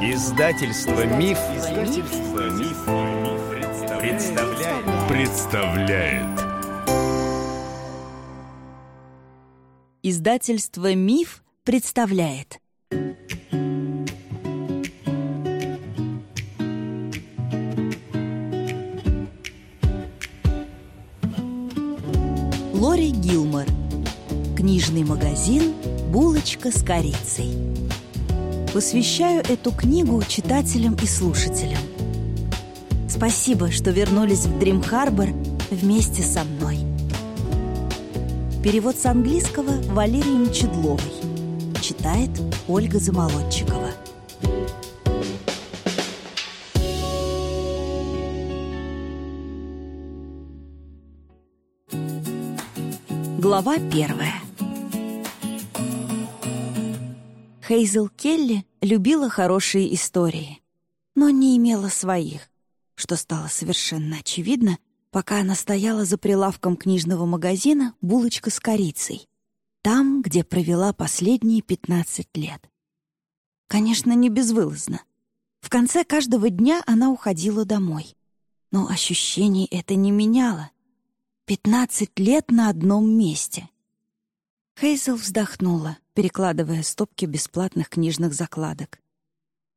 Издательство Миф, Издательство Миф, представляет. представляет. Издательство Миф представляет. Лори Гилмор. Книжный магазин «Булочка с корицей». Посвящаю эту книгу читателям и слушателям. Спасибо, что вернулись в Дрим-Харбор вместе со мной. Перевод с английского Валерием Чедловой. Читает Ольга Замолодчикова. Глава первая. Хейзел Келли любила хорошие истории, но не имела своих, что стало совершенно очевидно, пока она стояла за прилавком книжного магазина «Булочка с корицей», там, где провела последние 15 лет. Конечно, не безвылазно. В конце каждого дня она уходила домой. Но ощущений это не меняло. 15 лет на одном месте. Хейзел вздохнула, перекладывая стопки бесплатных книжных закладок.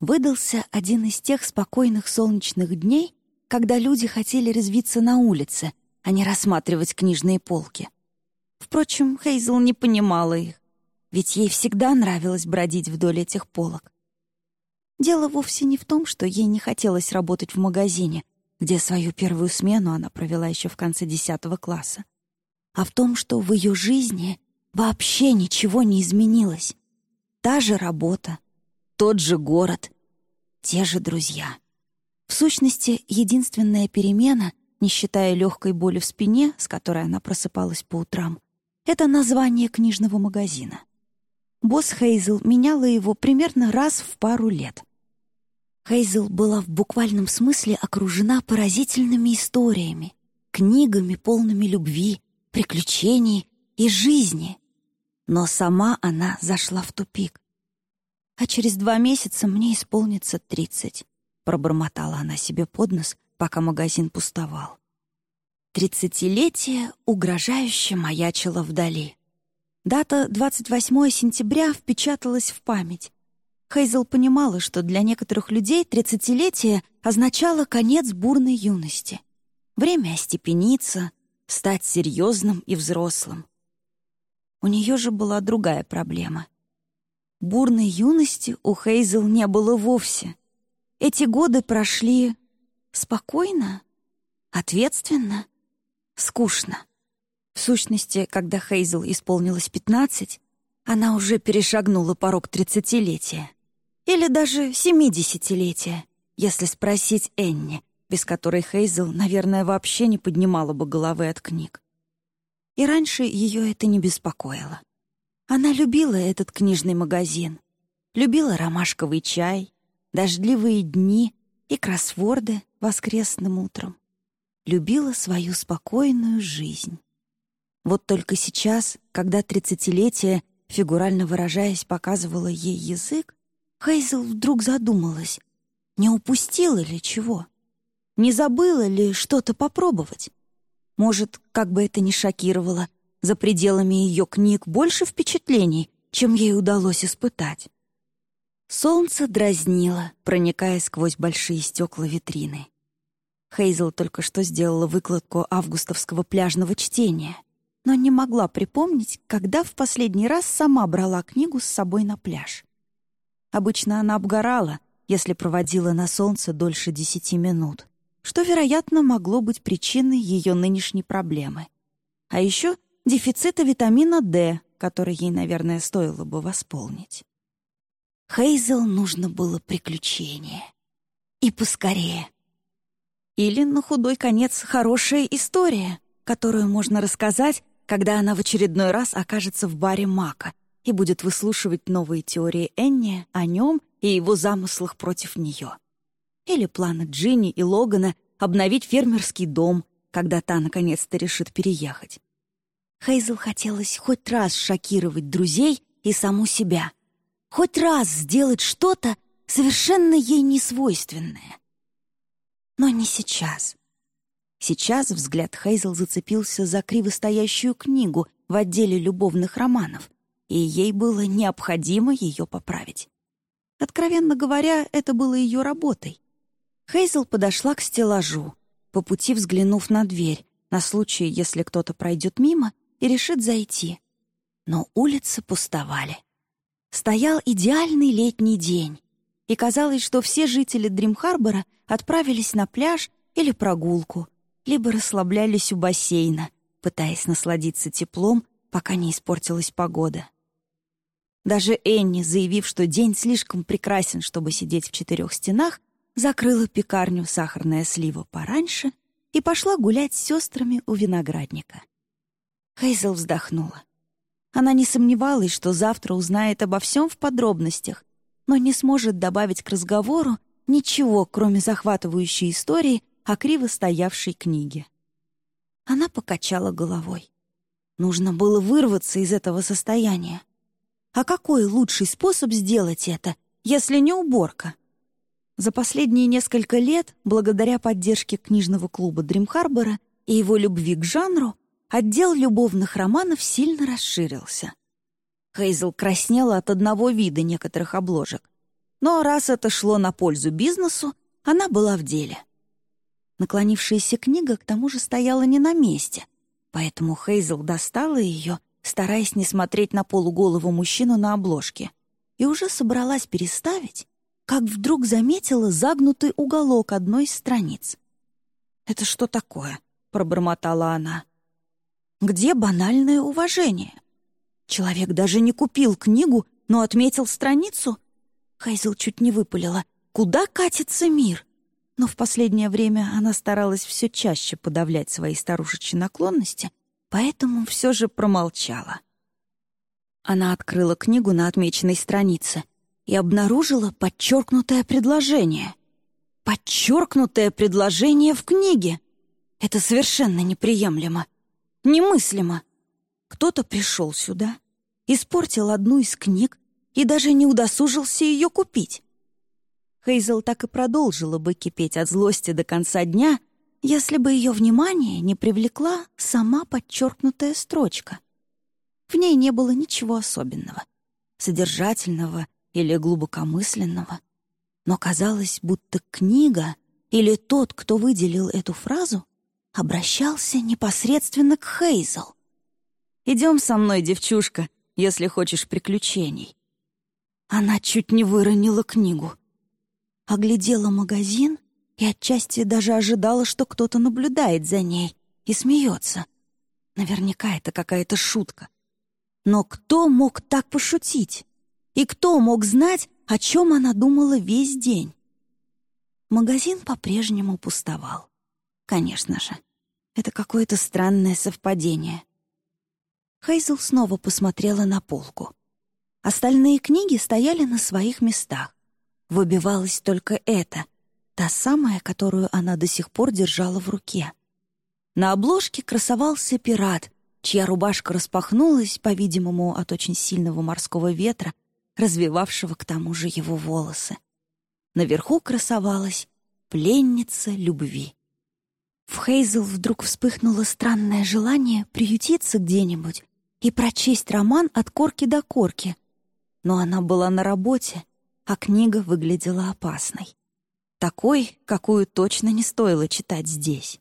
Выдался один из тех спокойных солнечных дней, когда люди хотели резвиться на улице, а не рассматривать книжные полки. Впрочем, Хейзел не понимала их, ведь ей всегда нравилось бродить вдоль этих полок. Дело вовсе не в том, что ей не хотелось работать в магазине, где свою первую смену она провела еще в конце десятого класса, а в том, что в ее жизни Вообще ничего не изменилось. Та же работа, тот же город, те же друзья. В сущности, единственная перемена, не считая легкой боли в спине, с которой она просыпалась по утрам, это название книжного магазина. Босс Хейзел меняла его примерно раз в пару лет. Хейзел была в буквальном смысле окружена поразительными историями, книгами, полными любви, приключений и жизни. Но сама она зашла в тупик. А через два месяца мне исполнится тридцать. Пробормотала она себе под нос, пока магазин пустовал. Тридцатилетие угрожающе маячило вдали. Дата 28 сентября впечаталась в память. Хейзел понимала, что для некоторых людей тридцатилетие означало конец бурной юности. Время остепениться, стать серьезным и взрослым. У нее же была другая проблема. Бурной юности у Хейзел не было вовсе. Эти годы прошли спокойно, ответственно, скучно. В сущности, когда Хейзел исполнилось пятнадцать, она уже перешагнула порог тридцатилетия. Или даже семидесятилетия, если спросить Энни, без которой Хейзел, наверное, вообще не поднимала бы головы от книг и раньше ее это не беспокоило. Она любила этот книжный магазин, любила ромашковый чай, дождливые дни и кроссворды воскресным утром. Любила свою спокойную жизнь. Вот только сейчас, когда тридцатилетие, фигурально выражаясь, показывало ей язык, Хейзел вдруг задумалась, не упустила ли чего? Не забыла ли что-то попробовать? Может, как бы это ни шокировало, за пределами ее книг больше впечатлений, чем ей удалось испытать. Солнце дразнило, проникая сквозь большие стекла витрины. Хейзел только что сделала выкладку августовского пляжного чтения, но не могла припомнить, когда в последний раз сама брала книгу с собой на пляж. Обычно она обгорала, если проводила на солнце дольше десяти минут что, вероятно, могло быть причиной ее нынешней проблемы. А еще дефицита витамина D, который ей, наверное, стоило бы восполнить. Хейзел нужно было приключение. И поскорее. Или, на худой конец, хорошая история, которую можно рассказать, когда она в очередной раз окажется в баре Мака и будет выслушивать новые теории Энни о нем и его замыслах против нее. Или планы Джинни и Логана обновить фермерский дом, когда та наконец-то решит переехать. Хейзел хотелось хоть раз шокировать друзей и саму себя. Хоть раз сделать что-то, совершенно ей несвойственное. Но не сейчас. Сейчас взгляд Хейзел зацепился за кривостоящую книгу в отделе любовных романов, и ей было необходимо ее поправить. Откровенно говоря, это было ее работой. Хейзел подошла к стеллажу, по пути взглянув на дверь, на случай, если кто-то пройдет мимо и решит зайти. Но улицы пустовали. Стоял идеальный летний день, и казалось, что все жители Дрим-Харбора отправились на пляж или прогулку, либо расслаблялись у бассейна, пытаясь насладиться теплом, пока не испортилась погода. Даже Энни, заявив, что день слишком прекрасен, чтобы сидеть в четырех стенах, закрыла пекарню «Сахарная слива» пораньше и пошла гулять с сестрами у виноградника. Хейзел вздохнула. Она не сомневалась, что завтра узнает обо всем в подробностях, но не сможет добавить к разговору ничего, кроме захватывающей истории о криво стоявшей книге. Она покачала головой. Нужно было вырваться из этого состояния. А какой лучший способ сделать это, если не уборка? За последние несколько лет, благодаря поддержке книжного клуба Дрим-Харбора и его любви к жанру, отдел любовных романов сильно расширился. Хейзел краснела от одного вида некоторых обложек. Но раз это шло на пользу бизнесу, она была в деле. Наклонившаяся книга к тому же стояла не на месте, поэтому Хейзел достала ее стараясь не смотреть на полуголого мужчину на обложке, и уже собралась переставить, как вдруг заметила загнутый уголок одной из страниц. «Это что такое?» — пробормотала она. «Где банальное уважение? Человек даже не купил книгу, но отметил страницу?» Хайзел чуть не выпалила. «Куда катится мир?» Но в последнее время она старалась все чаще подавлять свои старушечьи наклонности поэтому все же промолчала. Она открыла книгу на отмеченной странице и обнаружила подчеркнутое предложение. Подчеркнутое предложение в книге. Это совершенно неприемлемо. Немыслимо. Кто-то пришел сюда, испортил одну из книг и даже не удосужился ее купить. Хейзел так и продолжила бы кипеть от злости до конца дня, если бы ее внимание не привлекла сама подчеркнутая строчка. В ней не было ничего особенного, содержательного или глубокомысленного, но казалось, будто книга или тот, кто выделил эту фразу, обращался непосредственно к Хейзел. «Идем со мной, девчушка, если хочешь приключений». Она чуть не выронила книгу. Оглядела магазин и отчасти даже ожидала, что кто-то наблюдает за ней и смеется. Наверняка это какая-то шутка. Но кто мог так пошутить? И кто мог знать, о чем она думала весь день? Магазин по-прежнему пустовал. Конечно же, это какое-то странное совпадение. Хейзел снова посмотрела на полку. Остальные книги стояли на своих местах. Выбивалось только это — Та самая, которую она до сих пор держала в руке. На обложке красовался пират, чья рубашка распахнулась, по-видимому, от очень сильного морского ветра, развивавшего к тому же его волосы. Наверху красовалась пленница любви. В Хейзел вдруг вспыхнуло странное желание приютиться где-нибудь и прочесть роман от корки до корки. Но она была на работе, а книга выглядела опасной. Такой, какую точно не стоило читать здесь.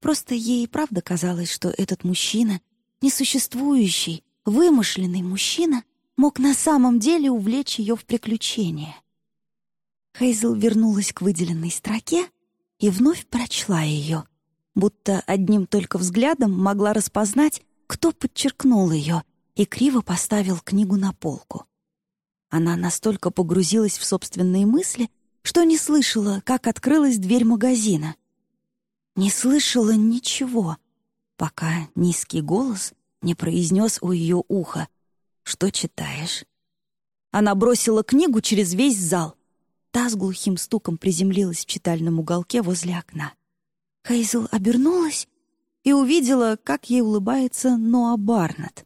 Просто ей правда казалось, что этот мужчина, несуществующий, вымышленный мужчина, мог на самом деле увлечь ее в приключения. Хейзел вернулась к выделенной строке и вновь прочла ее, будто одним только взглядом могла распознать, кто подчеркнул ее и криво поставил книгу на полку. Она настолько погрузилась в собственные мысли, что не слышала, как открылась дверь магазина. Не слышала ничего, пока низкий голос не произнес у ее уха. «Что читаешь?» Она бросила книгу через весь зал. Та с глухим стуком приземлилась в читальном уголке возле окна. Хейзел обернулась и увидела, как ей улыбается Ноа Барнетт.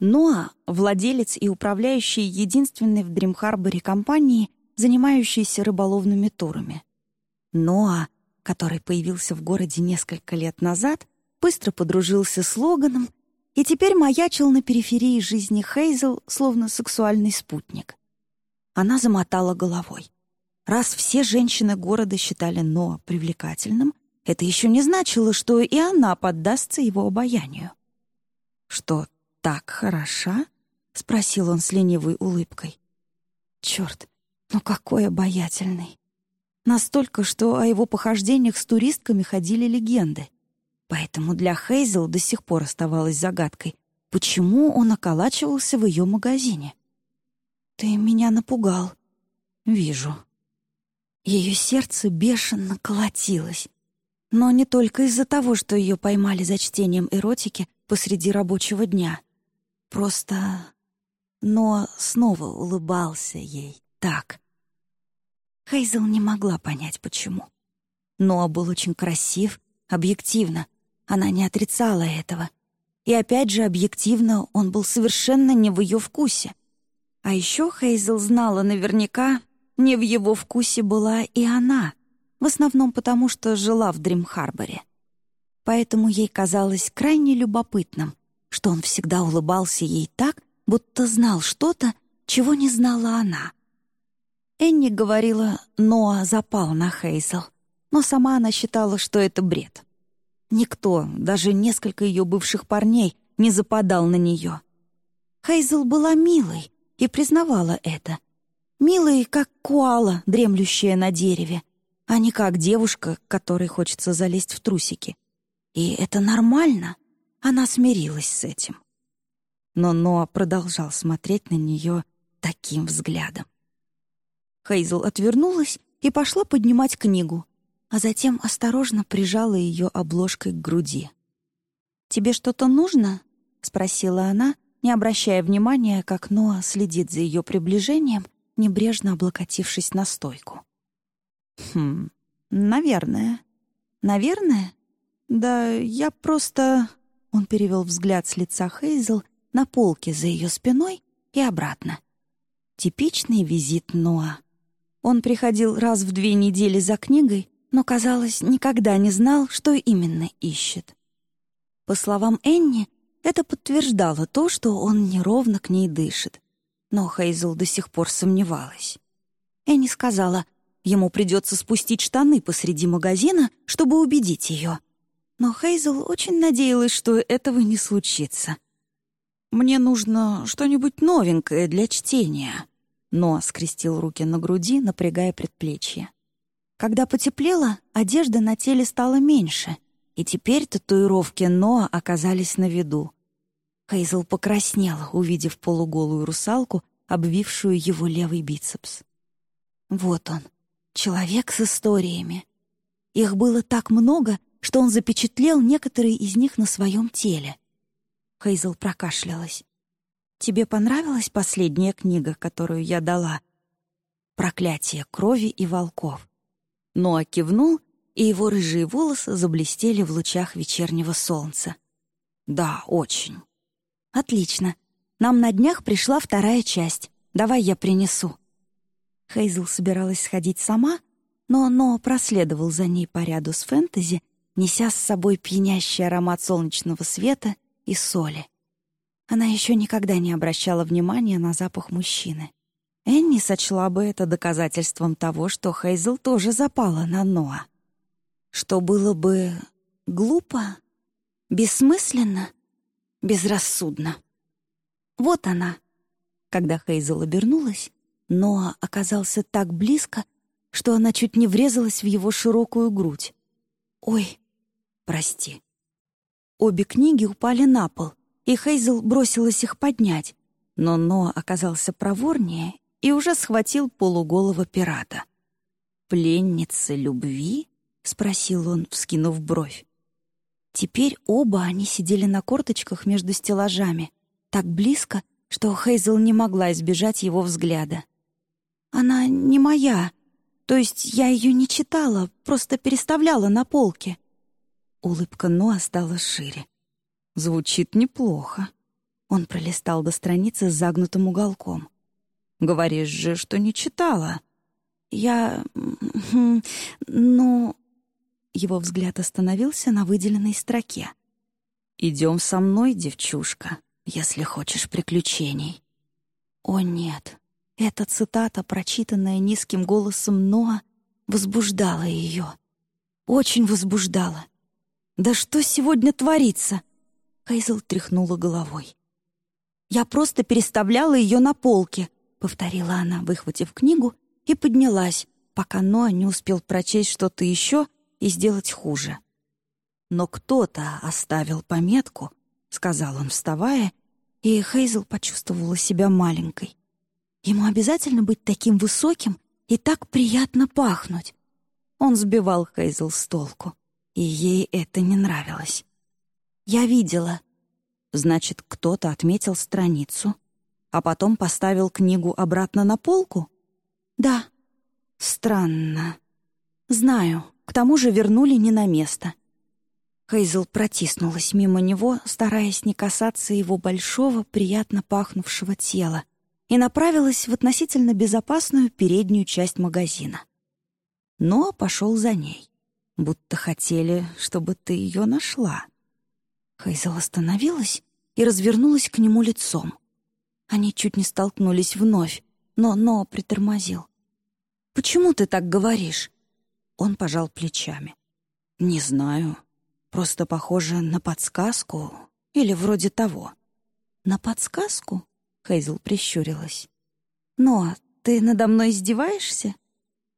Ноа, владелец и управляющий единственной в Дримхарборе компании, занимающийся рыболовными турами. Ноа, который появился в городе несколько лет назад, быстро подружился с Логаном и теперь маячил на периферии жизни Хейзел, словно сексуальный спутник. Она замотала головой. Раз все женщины города считали Ноа привлекательным, это еще не значило, что и она поддастся его обаянию. «Что, так хороша?» — спросил он с ленивой улыбкой. «Черт, ну какой обаятельный!» Настолько, что о его похождениях с туристками ходили легенды. Поэтому для Хейзел до сих пор оставалось загадкой, почему он околачивался в ее магазине. «Ты меня напугал». «Вижу». Ее сердце бешено колотилось. Но не только из-за того, что ее поймали за чтением эротики посреди рабочего дня. Просто... Но снова улыбался ей так. Хейзел не могла понять, почему. Ноа был очень красив, объективно. Она не отрицала этого. И опять же, объективно, он был совершенно не в ее вкусе. А еще Хейзел знала наверняка, не в его вкусе была и она, в основном потому, что жила в Дрим-Харборе. Поэтому ей казалось крайне любопытным, что он всегда улыбался ей так, будто знал что-то, чего не знала она. Энни говорила, Ноа запал на Хейзел, но сама она считала, что это бред. Никто, даже несколько ее бывших парней, не западал на нее. Хейзел была милой и признавала это. Милой, как куала, дремлющая на дереве, а не как девушка, которой хочется залезть в трусики. И это нормально. Она смирилась с этим. Но Ноа продолжал смотреть на нее таким взглядом. Хейзел отвернулась и пошла поднимать книгу, а затем осторожно прижала ее обложкой к груди. «Тебе что-то нужно?» — спросила она, не обращая внимания, как Ноа следит за ее приближением, небрежно облокотившись на стойку. «Хм, наверное. Наверное? Да я просто...» Он перевел взгляд с лица Хейзел на полке за ее спиной и обратно. Типичный визит Ноа. Он приходил раз в две недели за книгой, но, казалось, никогда не знал, что именно ищет. По словам Энни, это подтверждало то, что он неровно к ней дышит. Но Хейзел до сих пор сомневалась. Энни сказала, ему придется спустить штаны посреди магазина, чтобы убедить ее. Но Хейзел очень надеялась, что этого не случится. «Мне нужно что-нибудь новенькое для чтения», но скрестил руки на груди, напрягая предплечье. Когда потеплело, одежда на теле стала меньше, и теперь татуировки Ноа оказались на виду. Хейзел покраснела, увидев полуголую русалку, обвившую его левый бицепс. Вот он, человек с историями. Их было так много, что он запечатлел некоторые из них на своем теле. Хейзел прокашлялась. Тебе понравилась последняя книга, которую я дала? «Проклятие крови и волков». Ноа кивнул, и его рыжие волосы заблестели в лучах вечернего солнца. «Да, очень». «Отлично. Нам на днях пришла вторая часть. Давай я принесу». Хейзл собиралась сходить сама, но Ноа проследовал за ней по ряду с фэнтези, неся с собой пьянящий аромат солнечного света и соли. Она еще никогда не обращала внимания на запах мужчины. Энни сочла бы это доказательством того, что Хейзел тоже запала на Ноа. Что было бы глупо, бессмысленно, безрассудно. Вот она. Когда Хейзел обернулась, Ноа оказался так близко, что она чуть не врезалась в его широкую грудь. «Ой, прости». Обе книги упали на пол — и Хейзел бросилась их поднять, но Ноа оказался проворнее и уже схватил полуголого пирата. «Пленница любви?» — спросил он, вскинув бровь. Теперь оба они сидели на корточках между стеллажами, так близко, что Хейзел не могла избежать его взгляда. «Она не моя, то есть я ее не читала, просто переставляла на полке». Улыбка Ноа стала шире. Звучит неплохо. Он пролистал до страницы с загнутым уголком. «Говоришь же, что не читала. я... ну...» Его взгляд остановился на выделенной строке. «Идем со мной, девчушка, если хочешь приключений». О нет, эта цитата, прочитанная низким голосом Ноа, возбуждала ее. Очень возбуждала. «Да что сегодня творится?» Хейзел тряхнула головой. «Я просто переставляла ее на полке», — повторила она, выхватив книгу, и поднялась, пока Ноа не успел прочесть что-то еще и сделать хуже. «Но кто-то оставил пометку», — сказал он, вставая, и Хейзел почувствовала себя маленькой. Ему обязательно быть таким высоким и так приятно пахнуть. Он сбивал Хейзел с толку, и ей это не нравилось. «Я видела». Значит, кто-то отметил страницу, а потом поставил книгу обратно на полку? «Да». «Странно». «Знаю. К тому же вернули не на место». Хейзел протиснулась мимо него, стараясь не касаться его большого, приятно пахнувшего тела, и направилась в относительно безопасную переднюю часть магазина. Но пошел за ней, будто хотели, чтобы ты ее нашла. Хейзел остановилась и развернулась к нему лицом. Они чуть не столкнулись вновь, но Но притормозил. «Почему ты так говоришь?» Он пожал плечами. «Не знаю. Просто похоже на подсказку или вроде того». «На подсказку?» — Хейзл прищурилась. «Но ты надо мной издеваешься?»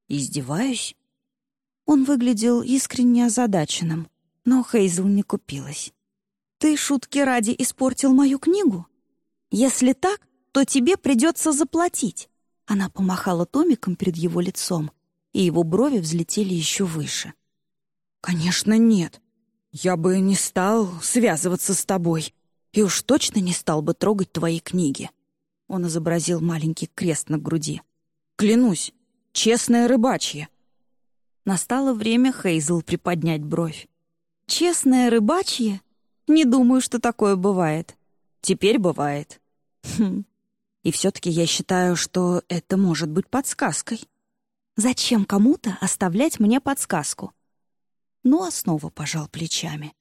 «Издеваюсь?» Он выглядел искренне озадаченным, но Хейзл не купилась. «Ты шутки ради испортил мою книгу? Если так, то тебе придется заплатить». Она помахала томиком перед его лицом, и его брови взлетели еще выше. «Конечно, нет. Я бы не стал связываться с тобой, и уж точно не стал бы трогать твои книги». Он изобразил маленький крест на груди. «Клянусь, честное рыбачье». Настало время Хейзл приподнять бровь. «Честное рыбачье? Не думаю, что такое бывает. Теперь бывает. Хм. И все-таки я считаю, что это может быть подсказкой. Зачем кому-то оставлять мне подсказку?» Ну, а снова пожал плечами.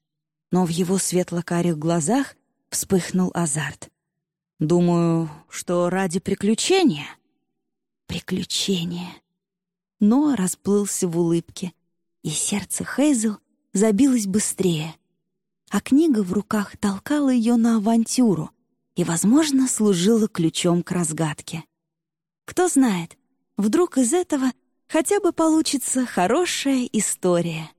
Но в его светло-карих глазах вспыхнул азарт. «Думаю, что ради приключения». «Приключения». Но расплылся в улыбке, и сердце Хейзел забилось быстрее. А книга в руках толкала ее на авантюру и, возможно, служила ключом к разгадке. Кто знает, вдруг из этого хотя бы получится хорошая история.